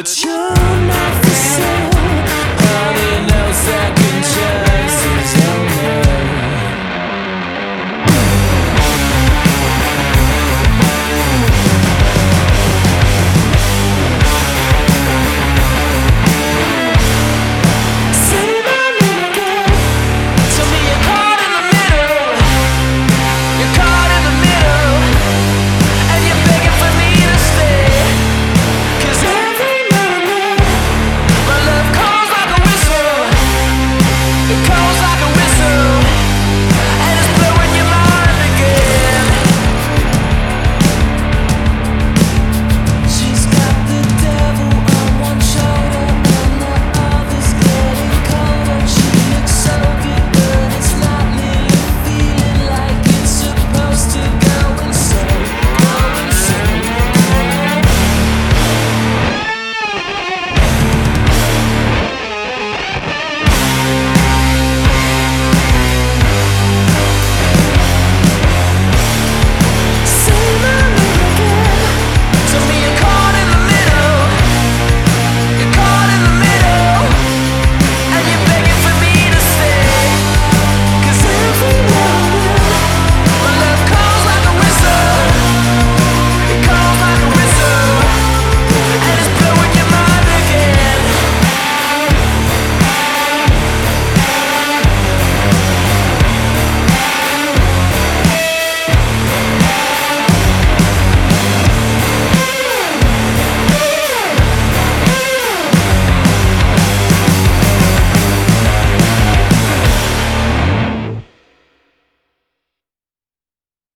it's you.